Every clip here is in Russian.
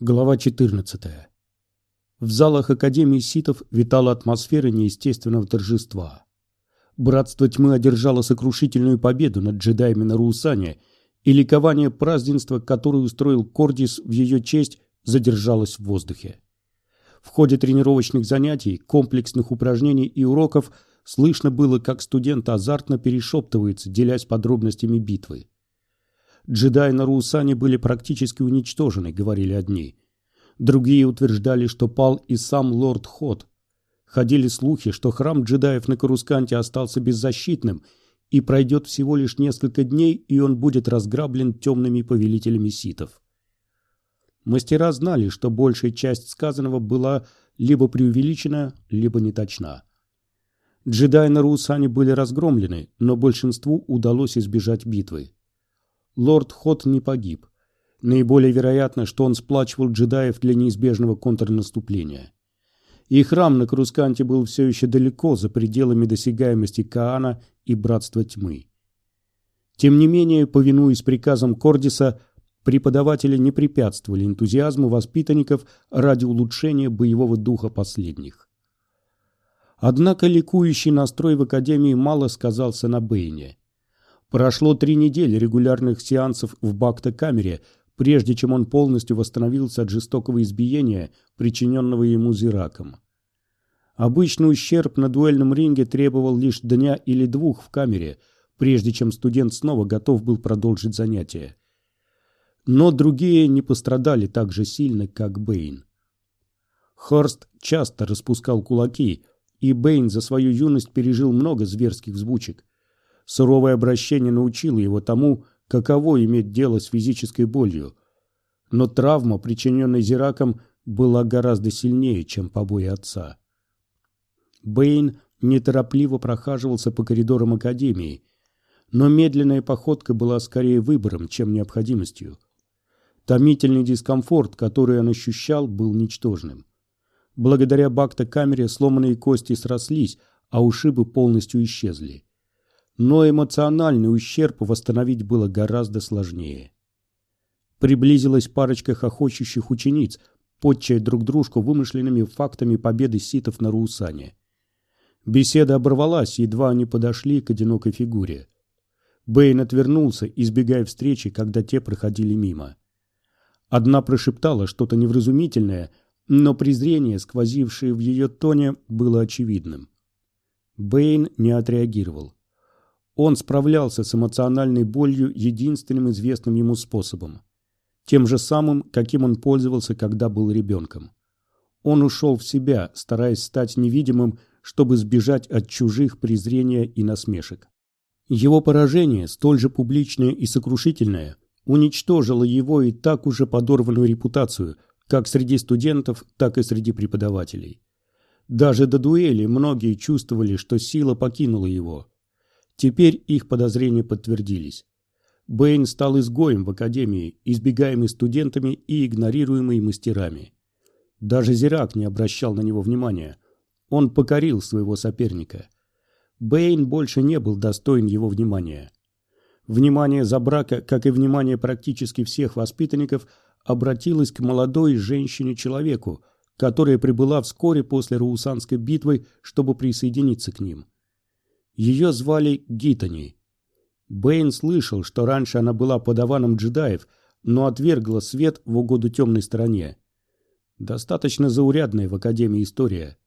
Глава 14. В залах Академии ситов витала атмосфера неестественного торжества. Братство тьмы одержало сокрушительную победу над джедаями на Руусане, и ликование празднества, которое устроил Кордис в ее честь, задержалось в воздухе. В ходе тренировочных занятий, комплексных упражнений и уроков слышно было, как студенты азартно перешептываются, делясь подробностями битвы. Джедаи на Руусане были практически уничтожены, говорили одни. Другие утверждали, что пал и сам лорд Ход. Ходили слухи, что храм джедаев на Карусканте остался беззащитным, и пройдет всего лишь несколько дней, и он будет разграблен темными повелителями ситов. Мастера знали, что большая часть сказанного была либо преувеличена, либо неточна. Джедаи на Руусане были разгромлены, но большинству удалось избежать битвы лорд Хот не погиб. Наиболее вероятно, что он сплачивал джедаев для неизбежного контрнаступления. И храм на Крусканте был все еще далеко за пределами досягаемости Каана и Братства Тьмы. Тем не менее, повинуясь приказам Кордиса, преподаватели не препятствовали энтузиазму воспитанников ради улучшения боевого духа последних. Однако ликующий настрой в Академии мало сказался на Бэйне – Прошло три недели регулярных сеансов в Бакта-камере, прежде чем он полностью восстановился от жестокого избиения, причиненного ему Зираком. Обычный ущерб на дуэльном ринге требовал лишь дня или двух в камере, прежде чем студент снова готов был продолжить занятия. Но другие не пострадали так же сильно, как Бэйн. Хорст часто распускал кулаки, и Бэйн за свою юность пережил много зверских взбучек. Суровое обращение научило его тому, каково иметь дело с физической болью. Но травма, причиненная Зираком, была гораздо сильнее, чем побои отца. Бэйн неторопливо прохаживался по коридорам Академии, но медленная походка была скорее выбором, чем необходимостью. Томительный дискомфорт, который он ощущал, был ничтожным. Благодаря бакта-камере сломанные кости срослись, а ушибы полностью исчезли но эмоциональный ущерб восстановить было гораздо сложнее. Приблизилась парочка хохочущих учениц, подчая друг дружку вымышленными фактами победы ситов на Руусане. Беседа оборвалась, едва они подошли к одинокой фигуре. Бэйн отвернулся, избегая встречи, когда те проходили мимо. Одна прошептала что-то невразумительное, но презрение, сквозившее в ее тоне, было очевидным. Бэйн не отреагировал. Он справлялся с эмоциональной болью единственным известным ему способом. Тем же самым, каким он пользовался, когда был ребенком. Он ушел в себя, стараясь стать невидимым, чтобы сбежать от чужих презрения и насмешек. Его поражение, столь же публичное и сокрушительное, уничтожило его и так уже подорванную репутацию, как среди студентов, так и среди преподавателей. Даже до дуэли многие чувствовали, что сила покинула его – Теперь их подозрения подтвердились. Бэйн стал изгоем в академии, избегаемый студентами и игнорируемый мастерами. Даже Зирак не обращал на него внимания. Он покорил своего соперника. Бэйн больше не был достоин его внимания. Внимание Забрака, как и внимание практически всех воспитанников, обратилось к молодой женщине-человеку, которая прибыла вскоре после Раусанской битвы, чтобы присоединиться к ним. Ее звали Гитани. Бэйн слышал, что раньше она была подаваном джедаев, но отвергла свет в угоду темной стороне. Достаточно заурядная в Академии история.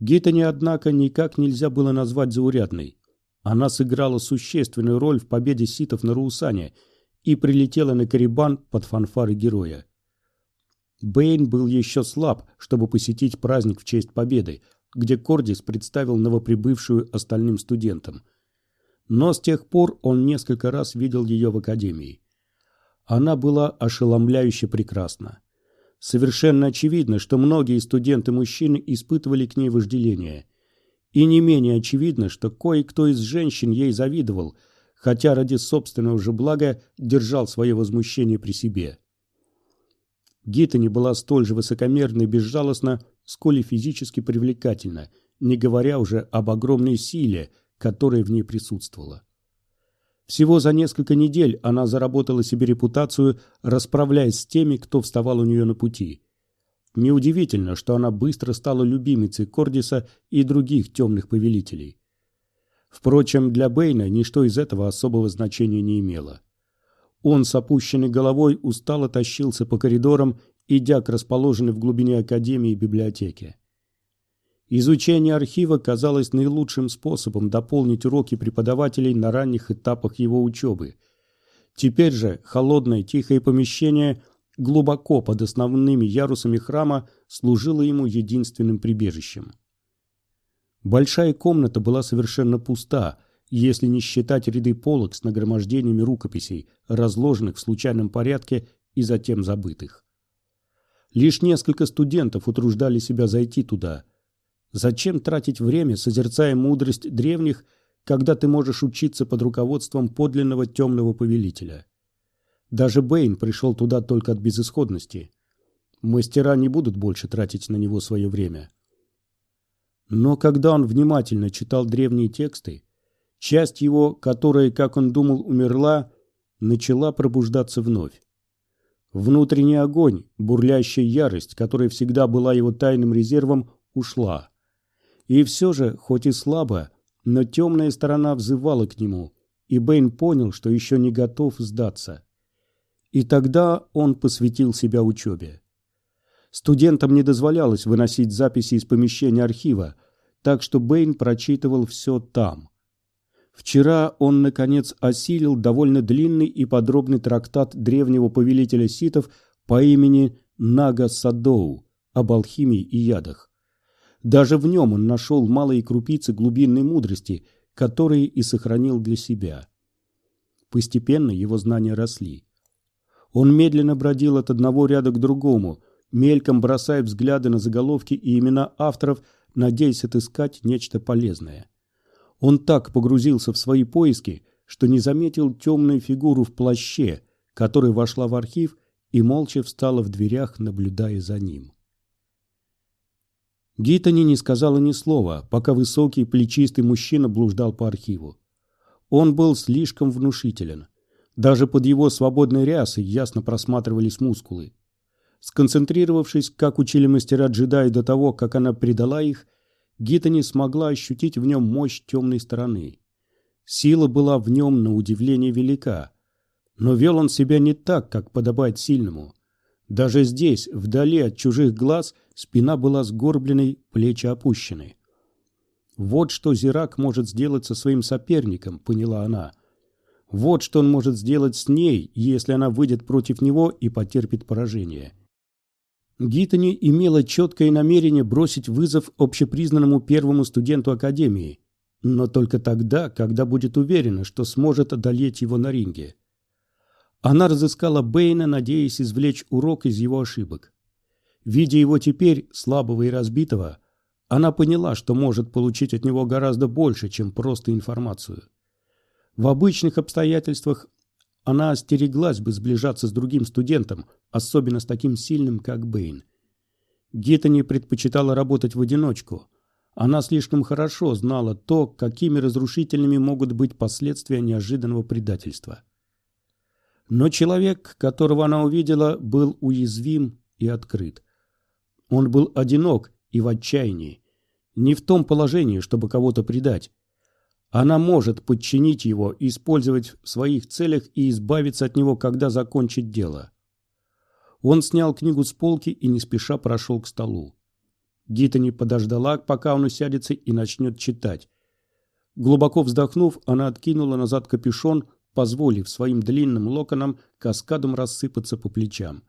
Гитани, однако, никак нельзя было назвать заурядной. Она сыграла существенную роль в победе ситов на Руусане и прилетела на Карибан под фанфары героя. Бэйн был еще слаб, чтобы посетить праздник в честь победы, где Кордис представил новоприбывшую остальным студентам. Но с тех пор он несколько раз видел ее в академии. Она была ошеломляюще прекрасна. Совершенно очевидно, что многие студенты-мужчины испытывали к ней вожделение. И не менее очевидно, что кое-кто из женщин ей завидовал, хотя ради собственного же блага держал свое возмущение при себе. Гиттани была столь же высокомерна и безжалостна, сколь и физически привлекательна, не говоря уже об огромной силе, которая в ней присутствовала. Всего за несколько недель она заработала себе репутацию, расправляясь с теми, кто вставал у нее на пути. Неудивительно, что она быстро стала любимицей Кордиса и других темных повелителей. Впрочем, для Бэйна ничто из этого особого значения не имело. Он с опущенной головой устало тащился по коридорам, идя к расположенной в глубине академии библиотеке. Изучение архива казалось наилучшим способом дополнить уроки преподавателей на ранних этапах его учебы. Теперь же холодное тихое помещение глубоко под основными ярусами храма служило ему единственным прибежищем. Большая комната была совершенно пуста, если не считать ряды полок с нагромождениями рукописей, разложенных в случайном порядке и затем забытых. Лишь несколько студентов утруждали себя зайти туда. Зачем тратить время, созерцая мудрость древних, когда ты можешь учиться под руководством подлинного темного повелителя? Даже Бэйн пришел туда только от безысходности. Мастера не будут больше тратить на него свое время. Но когда он внимательно читал древние тексты, часть его, которая, как он думал, умерла, начала пробуждаться вновь. Внутренний огонь, бурлящая ярость, которая всегда была его тайным резервом, ушла. И все же, хоть и слабо, но темная сторона взывала к нему, и Бэйн понял, что еще не готов сдаться. И тогда он посвятил себя учебе. Студентам не дозволялось выносить записи из помещения архива, так что Бэйн прочитывал все там. Вчера он, наконец, осилил довольно длинный и подробный трактат древнего повелителя ситов по имени Нага Садоу об алхимии и ядах. Даже в нем он нашел малые крупицы глубинной мудрости, которые и сохранил для себя. Постепенно его знания росли. Он медленно бродил от одного ряда к другому, мельком бросая взгляды на заголовки и имена авторов, надеясь отыскать нечто полезное. Он так погрузился в свои поиски, что не заметил темную фигуру в плаще, которая вошла в архив и молча встала в дверях, наблюдая за ним. Гитани не сказала ни слова, пока высокий плечистый мужчина блуждал по архиву. Он был слишком внушителен. Даже под его свободной рясой ясно просматривались мускулы. Сконцентрировавшись, как учили мастера джедаи до того, как она предала их, Гита не смогла ощутить в нем мощь темной стороны. Сила была в нем на удивление велика. Но вел он себя не так, как подобает сильному. Даже здесь, вдали от чужих глаз, спина была сгорбленной, плечи опущены. Вот что Зирак может сделать со своим соперником, поняла она. Вот что он может сделать с ней, если она выйдет против него и потерпит поражение. Гитани имела четкое намерение бросить вызов общепризнанному первому студенту Академии, но только тогда, когда будет уверена, что сможет одолеть его на ринге. Она разыскала Бэйна, надеясь извлечь урок из его ошибок. Видя его теперь, слабого и разбитого, она поняла, что может получить от него гораздо больше, чем просто информацию. В обычных обстоятельствах она остереглась бы сближаться с другим студентом, особенно с таким сильным, как Бэйн. Гиттани предпочитала работать в одиночку. Она слишком хорошо знала то, какими разрушительными могут быть последствия неожиданного предательства. Но человек, которого она увидела, был уязвим и открыт. Он был одинок и в отчаянии. Не в том положении, чтобы кого-то предать, она может подчинить его, использовать в своих целях и избавиться от него, когда закончит дело. Он снял книгу с полки и не спеша прошел к столу. Гита не подождала, пока он усядется и начнет читать. Глубоко вздохнув, она откинула назад капюшон, позволив своим длинным локонам каскадом рассыпаться по плечам.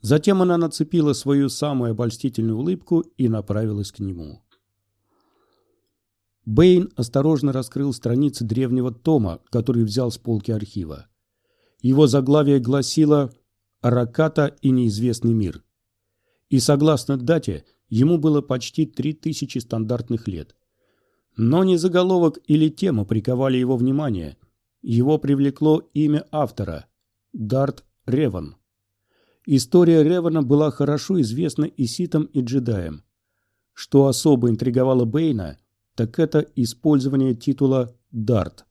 Затем она нацепила свою самую обольстительную улыбку и направилась к нему. Бэйн осторожно раскрыл страницы древнего тома, который взял с полки архива. Его заглавие гласило «Раката и неизвестный мир». И согласно дате, ему было почти три тысячи стандартных лет. Но не заголовок или тема приковали его внимание. Его привлекло имя автора – Дарт Реван. История Ревана была хорошо известна и ситам, и джедаям. Что особо интриговало Бэйна – так это использование титула «Дарт».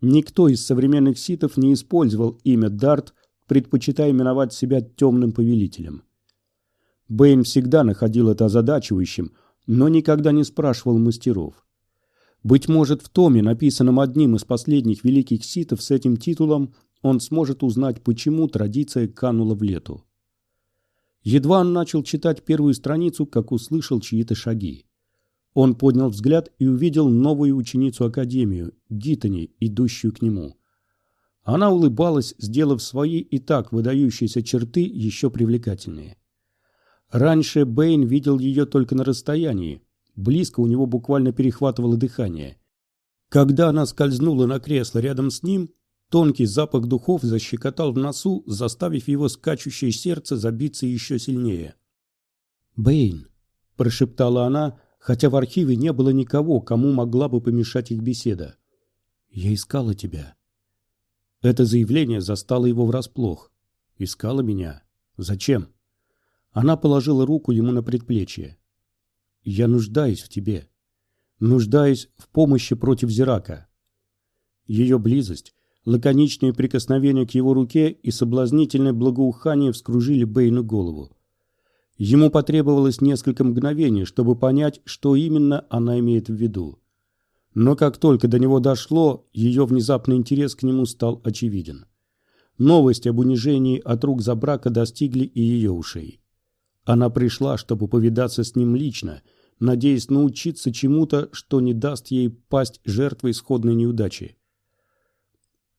Никто из современных ситов не использовал имя Дарт, предпочитая именовать себя темным повелителем. Бэйн всегда находил это озадачивающим, но никогда не спрашивал мастеров. Быть может, в томе, написанном одним из последних великих ситов с этим титулом, он сможет узнать, почему традиция канула в лету. Едва он начал читать первую страницу, как услышал чьи-то шаги. Он поднял взгляд и увидел новую ученицу Академию, Гитани, идущую к нему. Она улыбалась, сделав свои и так выдающиеся черты еще привлекательнее. Раньше Бэйн видел ее только на расстоянии. Близко у него буквально перехватывало дыхание. Когда она скользнула на кресло рядом с ним, тонкий запах духов защекотал в носу, заставив его скачущее сердце забиться еще сильнее. «Бэйн», – прошептала она, хотя в архиве не было никого, кому могла бы помешать их беседа. «Я искала тебя». Это заявление застало его врасплох. «Искала меня? Зачем?» Она положила руку ему на предплечье. «Я нуждаюсь в тебе. Нуждаюсь в помощи против Зирака». Ее близость, лаконичные прикосновения к его руке и соблазнительное благоухание вскружили Бэйну голову. Ему потребовалось несколько мгновений, чтобы понять, что именно она имеет в виду. Но как только до него дошло, ее внезапный интерес к нему стал очевиден. Новость об унижении от рук за брака достигли и ее ушей. Она пришла, чтобы повидаться с ним лично, надеясь научиться чему-то, что не даст ей пасть жертвой исходной неудачи.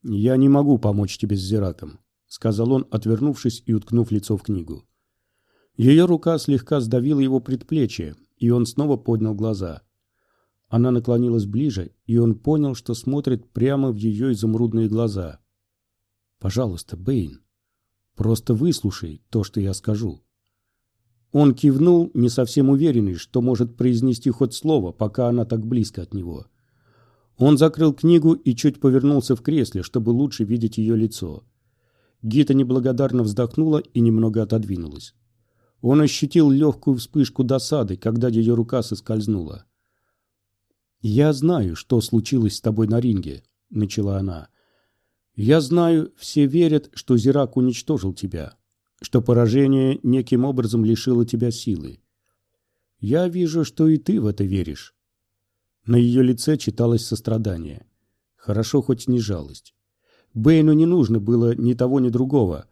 «Я не могу помочь тебе с Зираком», — сказал он, отвернувшись и уткнув лицо в книгу. Ее рука слегка сдавила его предплечье, и он снова поднял глаза. Она наклонилась ближе, и он понял, что смотрит прямо в ее изумрудные глаза. «Пожалуйста, Бэйн, просто выслушай то, что я скажу». Он кивнул, не совсем уверенный, что может произнести хоть слово, пока она так близко от него. Он закрыл книгу и чуть повернулся в кресле, чтобы лучше видеть ее лицо. Гита неблагодарно вздохнула и немного отодвинулась. Он ощутил легкую вспышку досады, когда ее рука соскользнула. «Я знаю, что случилось с тобой на ринге», — начала она. «Я знаю, все верят, что Зирак уничтожил тебя, что поражение неким образом лишило тебя силы. Я вижу, что и ты в это веришь». На ее лице читалось сострадание. Хорошо хоть не жалость. Бэйну не нужно было ни того, ни другого,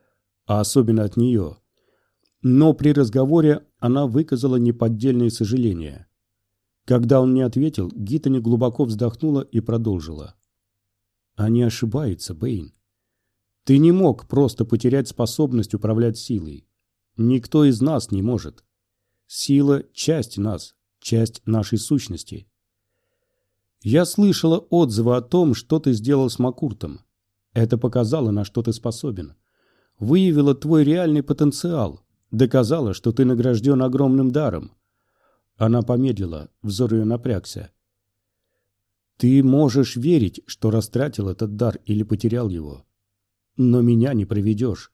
а особенно от нее. Но при разговоре она выказала неподдельное сожаление. Когда он не ответил, Гитани глубоко вздохнула и продолжила. «Они ошибаются, Бэйн. Ты не мог просто потерять способность управлять силой. Никто из нас не может. Сила – часть нас, часть нашей сущности. Я слышала отзывы о том, что ты сделал с Макуртом. Это показало, на что ты способен. Выявило твой реальный потенциал, доказала, что ты награжден огромным даром. Она помедлила, взор ее напрягся. Ты можешь верить, что растратил этот дар или потерял его. Но меня не проведешь.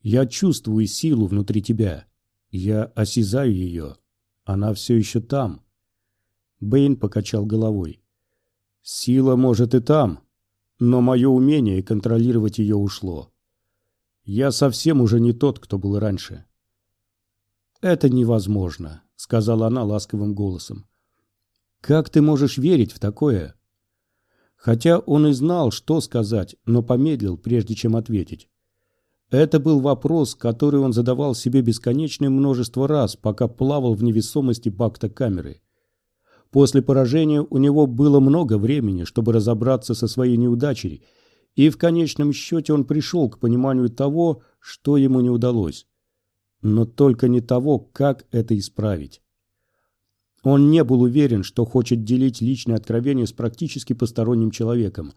Я чувствую силу внутри тебя. Я осязаю ее. Она все еще там. Бэйн покачал головой. Сила может и там, но мое умение контролировать ее ушло. Я совсем уже не тот, кто был раньше. «Это невозможно», — сказала она ласковым голосом. «Как ты можешь верить в такое?» Хотя он и знал, что сказать, но помедлил, прежде чем ответить. Это был вопрос, который он задавал себе бесконечное множество раз, пока плавал в невесомости бакта камеры. После поражения у него было много времени, чтобы разобраться со своей неудачей, и в конечном счете он пришел к пониманию того, что ему не удалось но только не того, как это исправить. Он не был уверен, что хочет делить личные откровения с практически посторонним человеком.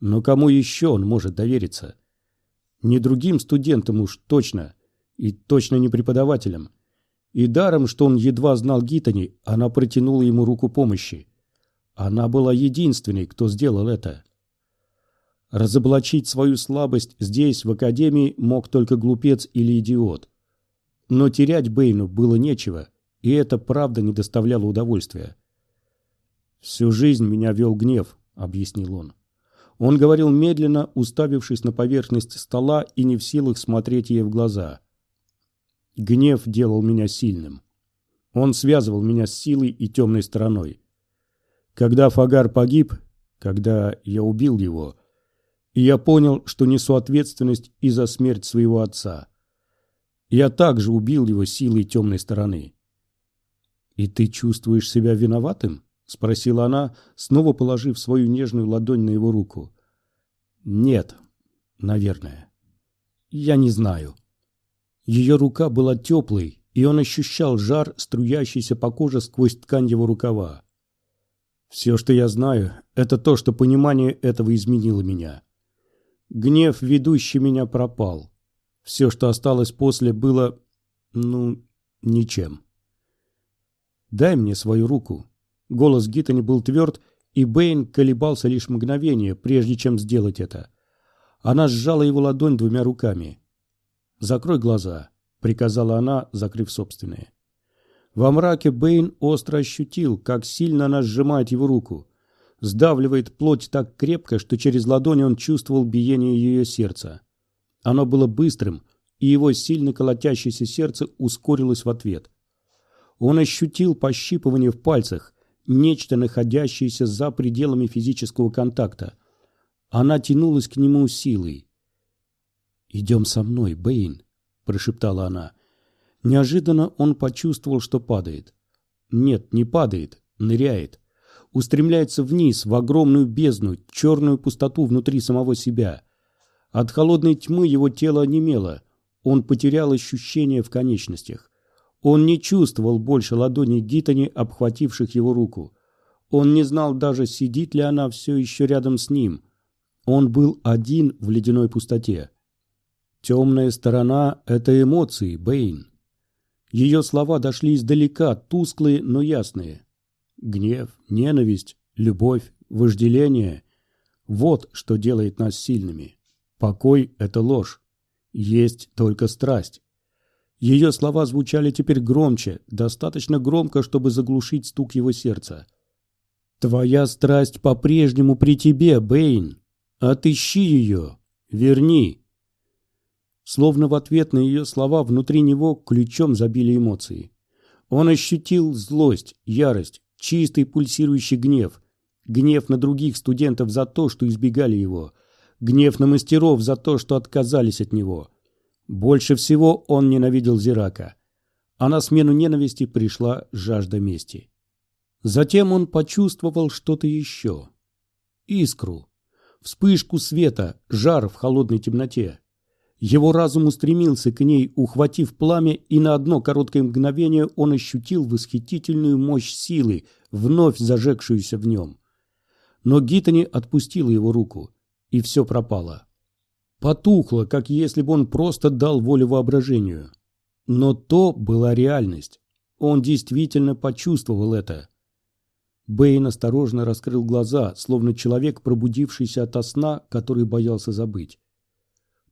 Но кому еще он может довериться? Не другим студентам уж точно, и точно не преподавателям. И даром, что он едва знал Гитани, она протянула ему руку помощи. Она была единственной, кто сделал это. Разоблачить свою слабость здесь, в академии, мог только глупец или идиот. Но терять Бэйну было нечего, и это правда не доставляло удовольствия. «Всю жизнь меня вел гнев», — объяснил он. Он говорил медленно, уставившись на поверхность стола и не в силах смотреть ей в глаза. Гнев делал меня сильным. Он связывал меня с силой и темной стороной. Когда Фагар погиб, когда я убил его, я понял, что несу ответственность и за смерть своего отца. Я также убил его силой темной стороны. «И ты чувствуешь себя виноватым?» — спросила она, снова положив свою нежную ладонь на его руку. «Нет, наверное. Я не знаю». Ее рука была теплой, и он ощущал жар, струящийся по коже сквозь ткань его рукава. Все, что я знаю, это то, что понимание этого изменило меня. Гнев, ведущий меня, пропал. Все, что осталось после, было, ну, ничем. «Дай мне свою руку». Голос Гиттани был тверд, и Бэйн колебался лишь мгновение, прежде чем сделать это. Она сжала его ладонь двумя руками. «Закрой глаза», — приказала она, закрыв собственные. Во мраке Бэйн остро ощутил, как сильно она сжимает его руку. Сдавливает плоть так крепко, что через ладонь он чувствовал биение ее сердца. Оно было быстрым, и его сильно колотящееся сердце ускорилось в ответ. Он ощутил пощипывание в пальцах, нечто, находящееся за пределами физического контакта. Она тянулась к нему силой. «Идем со мной, Бэйн», — прошептала она. Неожиданно он почувствовал, что падает. Нет, не падает, ныряет. Устремляется вниз, в огромную бездну, черную пустоту внутри самого себя. От холодной тьмы его тело онемело. Он потерял ощущение в конечностях. Он не чувствовал больше ладоней Гитани, обхвативших его руку. Он не знал даже, сидит ли она все еще рядом с ним. Он был один в ледяной пустоте. Темная сторона – это эмоции, Бэйн. Ее слова дошли издалека, тусклые, но ясные. Гнев, ненависть, любовь, вожделение – вот что делает нас сильными. Покой – это ложь. Есть только страсть. Ее слова звучали теперь громче, достаточно громко, чтобы заглушить стук его сердца. «Твоя страсть по-прежнему при тебе, Бэйн. Отыщи ее. Верни. Словно в ответ на ее слова внутри него ключом забили эмоции. Он ощутил злость, ярость, чистый пульсирующий гнев. Гнев на других студентов за то, что избегали его. Гнев на мастеров за то, что отказались от него. Больше всего он ненавидел Зирака. А на смену ненависти пришла жажда мести. Затем он почувствовал что-то еще. Искру. Вспышку света, жар в холодной темноте. Его разум устремился к ней, ухватив пламя, и на одно короткое мгновение он ощутил восхитительную мощь силы, вновь зажегшуюся в нем. Но Гитани отпустила его руку, и все пропало. Потухло, как если бы он просто дал волю воображению. Но то была реальность. Он действительно почувствовал это. Бэйн осторожно раскрыл глаза, словно человек, пробудившийся ото сна, который боялся забыть.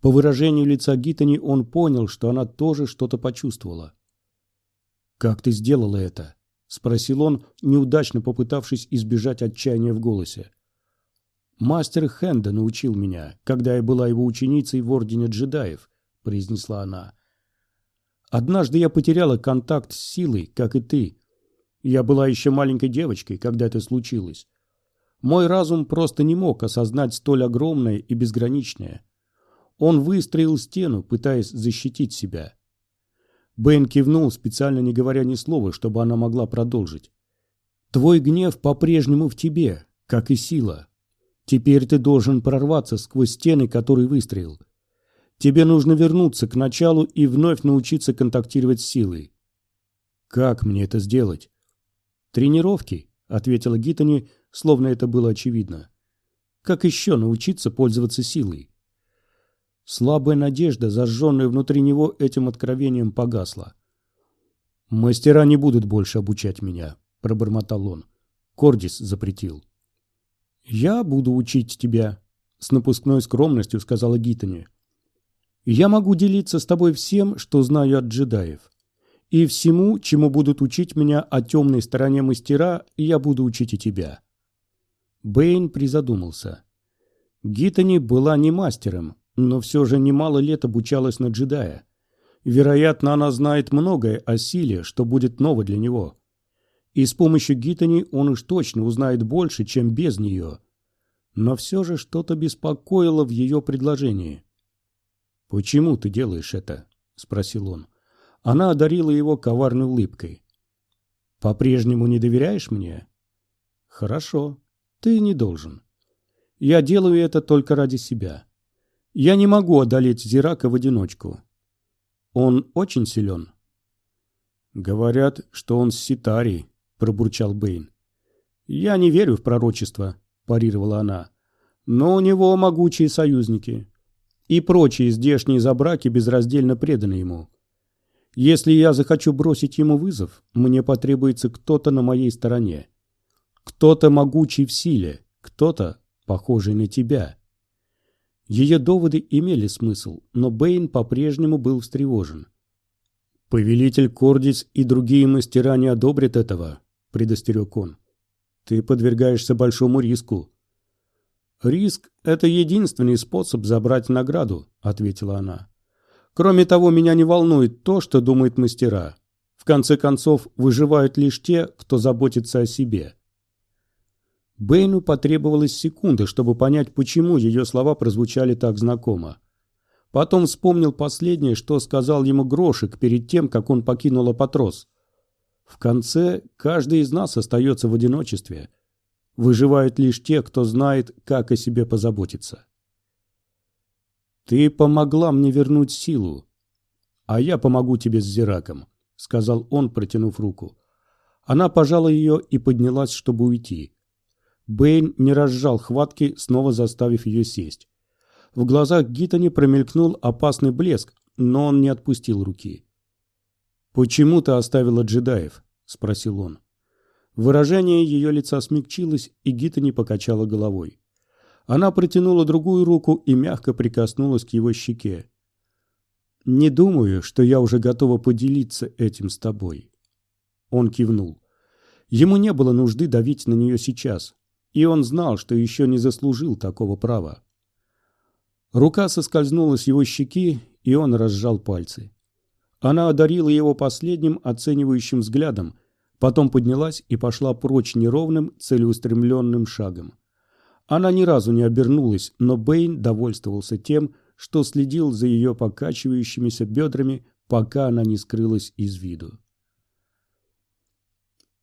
По выражению лица Гитани он понял, что она тоже что-то почувствовала. «Как ты сделала это?» – спросил он, неудачно попытавшись избежать отчаяния в голосе. «Мастер Хенда научил меня, когда я была его ученицей в Ордене джедаев», – произнесла она. «Однажды я потеряла контакт с силой, как и ты. Я была еще маленькой девочкой, когда это случилось. Мой разум просто не мог осознать столь огромное и безграничное. Он выстроил стену, пытаясь защитить себя. Бен кивнул, специально не говоря ни слова, чтобы она могла продолжить. «Твой гнев по-прежнему в тебе, как и сила. Теперь ты должен прорваться сквозь стены, которые выстроил. Тебе нужно вернуться к началу и вновь научиться контактировать с силой». «Как мне это сделать?» «Тренировки», — ответила Гитани, словно это было очевидно. «Как еще научиться пользоваться силой?» Слабая надежда, зажженная внутри него этим откровением, погасла. «Мастера не будут больше обучать меня», — пробормотал он. Кордис запретил. «Я буду учить тебя», — с напускной скромностью сказала Гитани. «Я могу делиться с тобой всем, что знаю от джедаев. И всему, чему будут учить меня о темной стороне мастера, я буду учить и тебя». Бэйн призадумался. Гитани была не мастером, но все же немало лет обучалась на джедая. Вероятно, она знает многое о силе, что будет ново для него. И с помощью Гитани он уж точно узнает больше, чем без нее. Но все же что-то беспокоило в ее предложении. «Почему ты делаешь это?» – спросил он. Она одарила его коварной улыбкой. «По-прежнему не доверяешь мне?» «Хорошо. Ты не должен. Я делаю это только ради себя. Я не могу одолеть Зирака в одиночку. Он очень силен». «Говорят, что он с Ситарий», – пробурчал Бэйн. «Я не верю в пророчество», – парировала она. «Но у него могучие союзники. И прочие здешние забраки безраздельно преданы ему. Если я захочу бросить ему вызов, мне потребуется кто-то на моей стороне. Кто-то могучий в силе, кто-то похожий на тебя. Ее доводы имели смысл, но Бэйн по-прежнему был встревожен. «Повелитель Кордис и другие мастера не одобрят этого», — предостерег он. «Ты подвергаешься большому риску». «Риск — это единственный способ забрать награду», — ответила она. «Кроме того, меня не волнует то, что думают мастера. В конце концов, выживают лишь те, кто заботится о себе. Бэйну потребовалась секунда, чтобы понять, почему ее слова прозвучали так знакомо. Потом вспомнил последнее, что сказал ему Грошек перед тем, как он покинул Апатрос. В конце каждый из нас остается в одиночестве. Выживают лишь те, кто знает, как о себе позаботиться. «Ты помогла мне вернуть силу, а я помогу тебе с Зираком», — сказал он, протянув руку. Она пожала ее и поднялась, чтобы уйти. Бэйн не разжал хватки, снова заставив ее сесть. В глазах Гитани промелькнул опасный блеск, но он не отпустил руки. «Почему ты оставила джедаев?» – спросил он. Выражение ее лица смягчилось, и Гитани покачала головой. Она протянула другую руку и мягко прикоснулась к его щеке. «Не думаю, что я уже готова поделиться этим с тобой». Он кивнул. Ему не было нужды давить на нее сейчас. И он знал, что еще не заслужил такого права. Рука соскользнула с его щеки, и он разжал пальцы. Она одарила его последним оценивающим взглядом, потом поднялась и пошла прочь неровным, целеустремленным шагом. Она ни разу не обернулась, но Бэйн довольствовался тем, что следил за ее покачивающимися бедрами, пока она не скрылась из виду.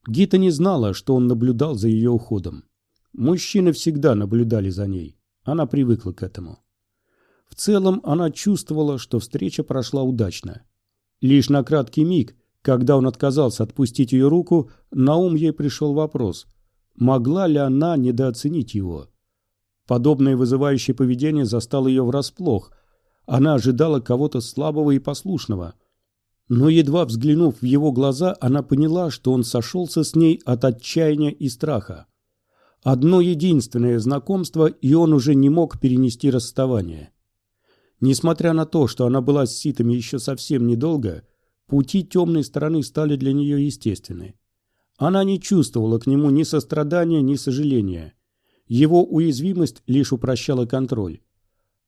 Гита не знала, что он наблюдал за ее уходом. Мужчины всегда наблюдали за ней. Она привыкла к этому. В целом она чувствовала, что встреча прошла удачно. Лишь на краткий миг, когда он отказался отпустить ее руку, на ум ей пришел вопрос, могла ли она недооценить его. Подобное вызывающее поведение застало ее врасплох. Она ожидала кого-то слабого и послушного. Но едва взглянув в его глаза, она поняла, что он сошелся с ней от отчаяния и страха. Одно единственное знакомство, и он уже не мог перенести расставание. Несмотря на то, что она была с ситами еще совсем недолго, пути темной стороны стали для нее естественны. Она не чувствовала к нему ни сострадания, ни сожаления. Его уязвимость лишь упрощала контроль.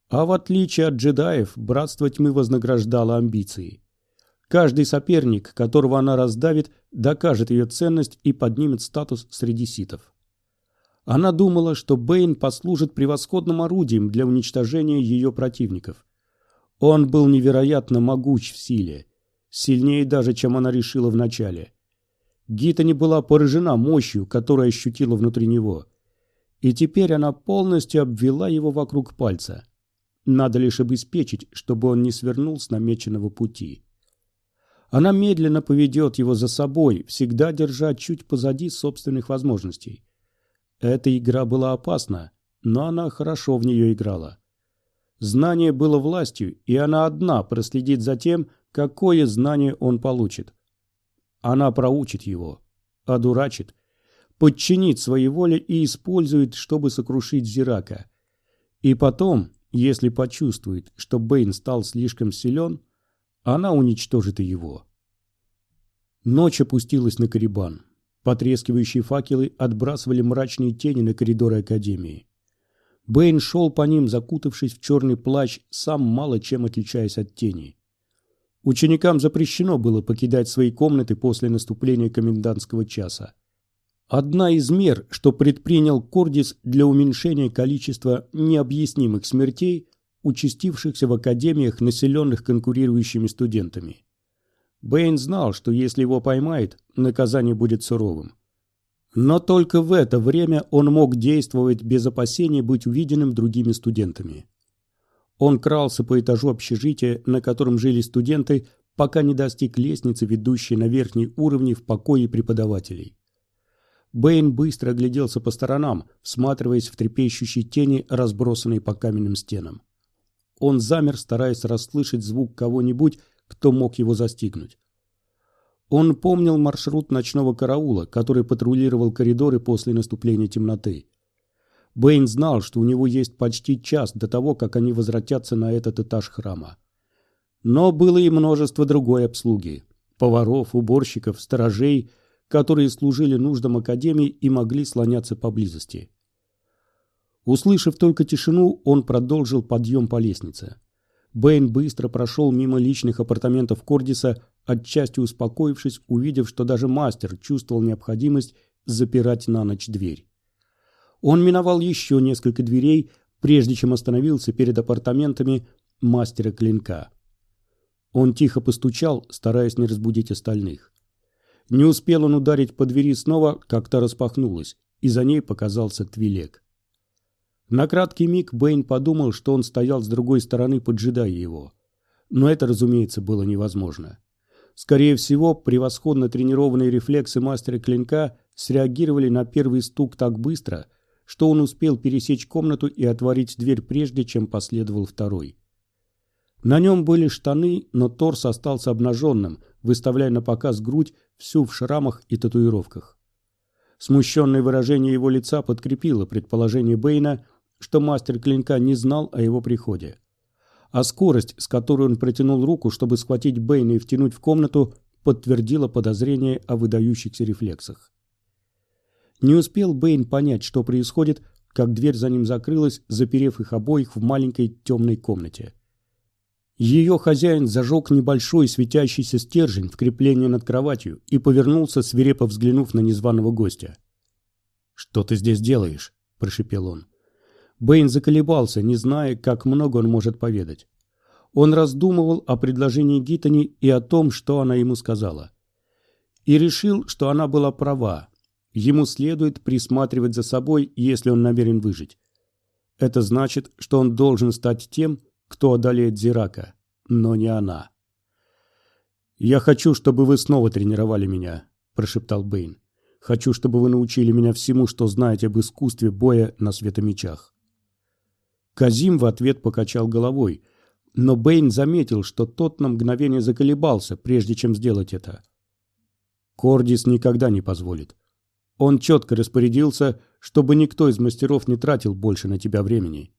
А в отличие от джедаев, Братство Тьмы вознаграждало амбиции. Каждый соперник, которого она раздавит, докажет ее ценность и поднимет статус среди ситов. Она думала, что Бэйн послужит превосходным орудием для уничтожения ее противников. Он был невероятно могуч в силе, сильнее даже, чем она решила вначале. Гита не была поражена мощью, которую ощутила внутри него. И теперь она полностью обвела его вокруг пальца. Надо лишь обеспечить, чтобы он не свернул с намеченного пути. Она медленно поведет его за собой, всегда держа чуть позади собственных возможностей. Эта игра была опасна, но она хорошо в нее играла. Знание было властью, и она одна проследит за тем, какое знание он получит. Она проучит его, одурачит, подчинит своей воле и использует, чтобы сокрушить Зирака. И потом, если почувствует, что Бэйн стал слишком силен, она уничтожит и его. Ночь опустилась на Карибан. Потрескивающие факелы отбрасывали мрачные тени на коридоры Академии. Бэйн шел по ним, закутавшись в черный плащ, сам мало чем отличаясь от тени. Ученикам запрещено было покидать свои комнаты после наступления комендантского часа. Одна из мер, что предпринял Кордис для уменьшения количества необъяснимых смертей, участившихся в академиях, населенных конкурирующими студентами. Бэйн знал, что если его поймают, наказание будет суровым. Но только в это время он мог действовать без опасения быть увиденным другими студентами. Он крался по этажу общежития, на котором жили студенты, пока не достиг лестницы, ведущей на верхний уровень в покое преподавателей. Бэйн быстро огляделся по сторонам, всматриваясь в трепещущие тени, разбросанные по каменным стенам. Он замер, стараясь расслышать звук кого-нибудь, кто мог его застигнуть. Он помнил маршрут ночного караула, который патрулировал коридоры после наступления темноты. Бэйн знал, что у него есть почти час до того, как они возвратятся на этот этаж храма. Но было и множество другой обслуги. Поваров, уборщиков, сторожей, которые служили нуждам Академии и могли слоняться поблизости. Услышав только тишину, он продолжил подъем по лестнице. Бэйн быстро прошел мимо личных апартаментов Кордиса, отчасти успокоившись, увидев, что даже мастер чувствовал необходимость запирать на ночь дверь. Он миновал еще несколько дверей, прежде чем остановился перед апартаментами мастера клинка. Он тихо постучал, стараясь не разбудить остальных. Не успел он ударить по двери снова, как та распахнулась, и за ней показался Твилек. На краткий миг Бэйн подумал, что он стоял с другой стороны, поджидая его. Но это, разумеется, было невозможно. Скорее всего, превосходно тренированные рефлексы мастера клинка среагировали на первый стук так быстро, что он успел пересечь комнату и отворить дверь прежде, чем последовал второй. На нем были штаны, но торс остался обнаженным, выставляя на показ грудь всю в шрамах и татуировках. Смущенное выражение его лица подкрепило предположение Бэйна, что мастер клинка не знал о его приходе. А скорость, с которой он протянул руку, чтобы схватить Бэйна и втянуть в комнату, подтвердила подозрение о выдающихся рефлексах. Не успел Бэйн понять, что происходит, как дверь за ним закрылась, заперев их обоих в маленькой темной комнате. Ее хозяин зажег небольшой светящийся стержень в креплении над кроватью и повернулся, свирепо взглянув на незваного гостя. «Что ты здесь делаешь?» – прошепел он. Бэйн заколебался, не зная, как много он может поведать. Он раздумывал о предложении Гиттани и о том, что она ему сказала. И решил, что она была права. Ему следует присматривать за собой, если он намерен выжить. Это значит, что он должен стать тем, кто одолеет Зирака, но не она. «Я хочу, чтобы вы снова тренировали меня», – прошептал Бэйн. «Хочу, чтобы вы научили меня всему, что знаете об искусстве боя на светомечах». Казим в ответ покачал головой, но Бэйн заметил, что тот на мгновение заколебался, прежде чем сделать это. Кордис никогда не позволит. Он четко распорядился, чтобы никто из мастеров не тратил больше на тебя времени.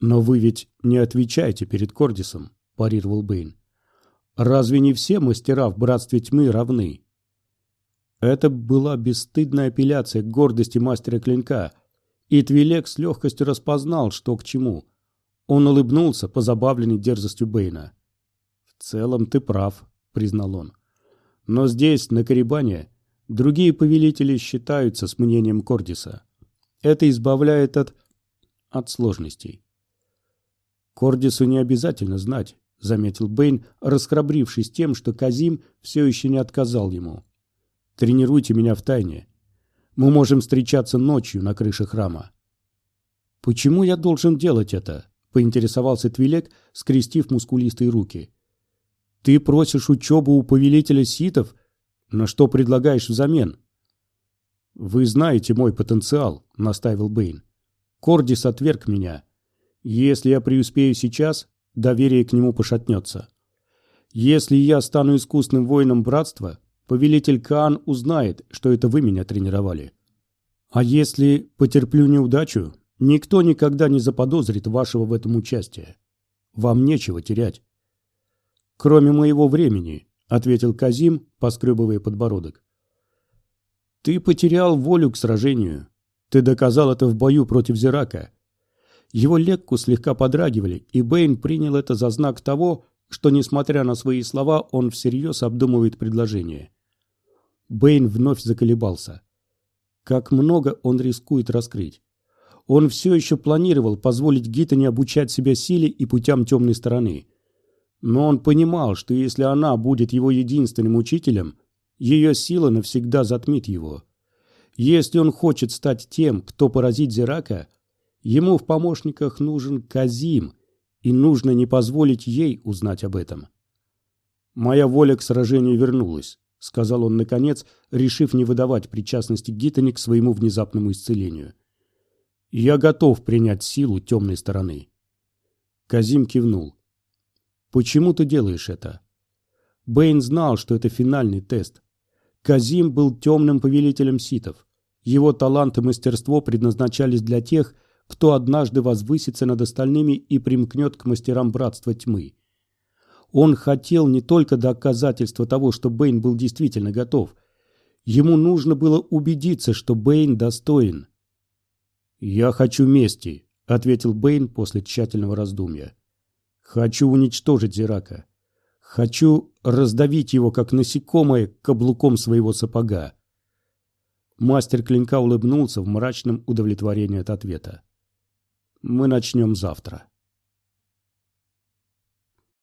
«Но вы ведь не отвечаете перед Кордисом», – парировал Бэйн. «Разве не все мастера в Братстве Тьмы равны?» Это была бесстыдная апелляция к гордости мастера клинка – и Твилек с легкостью распознал, что к чему. Он улыбнулся, позабавленный дерзостью Бэйна. «В целом ты прав», — признал он. «Но здесь, на Карибане, другие повелители считаются с мнением Кордиса. Это избавляет от... от сложностей». «Кордису не обязательно знать», — заметил Бэйн, расхрабрившись тем, что Казим все еще не отказал ему. «Тренируйте меня в тайне. Мы можем встречаться ночью на крыше храма. Почему я должен делать это? Поинтересовался Твилек, скрестив мускулистые руки. Ты просишь учебу у повелителя ситов, но что предлагаешь взамен? Вы знаете мой потенциал, настаивал Бэйн. Кордис отверг меня. Если я преуспею сейчас, доверие к нему пошатнется. Если я стану искусным воином братства, Повелитель Каан узнает, что это вы меня тренировали. А если потерплю неудачу, никто никогда не заподозрит вашего в этом участия. Вам нечего терять. Кроме моего времени, ответил Казим, поскребывая подбородок. Ты потерял волю к сражению. Ты доказал это в бою против Зирака. Его лекку слегка подрагивали, и Бэйн принял это за знак того, что, несмотря на свои слова, он всерьез обдумывает предложение. Бэйн вновь заколебался. Как много он рискует раскрыть. Он все еще планировал позволить Гитане обучать себя силе и путям темной стороны. Но он понимал, что если она будет его единственным учителем, ее сила навсегда затмит его. Если он хочет стать тем, кто поразит Зирака, ему в помощниках нужен Казим, и нужно не позволить ей узнать об этом. «Моя воля к сражению вернулась», — сказал он наконец, решив не выдавать причастности Гиттани к своему внезапному исцелению. «Я готов принять силу темной стороны». Казим кивнул. «Почему ты делаешь это?» Бэйн знал, что это финальный тест. Казим был темным повелителем ситхов. Его талант и мастерство предназначались для тех, кто однажды возвысится над остальными и примкнет к мастерам Братства Тьмы. Он хотел не только доказательства того, что Бэйн был действительно готов. Ему нужно было убедиться, что Бэйн достоин. «Я хочу мести», — ответил Бэйн после тщательного раздумья. «Хочу уничтожить Зирака. Хочу раздавить его, как насекомое, каблуком своего сапога». Мастер клинка улыбнулся в мрачном удовлетворении от ответа. «Мы начнем завтра».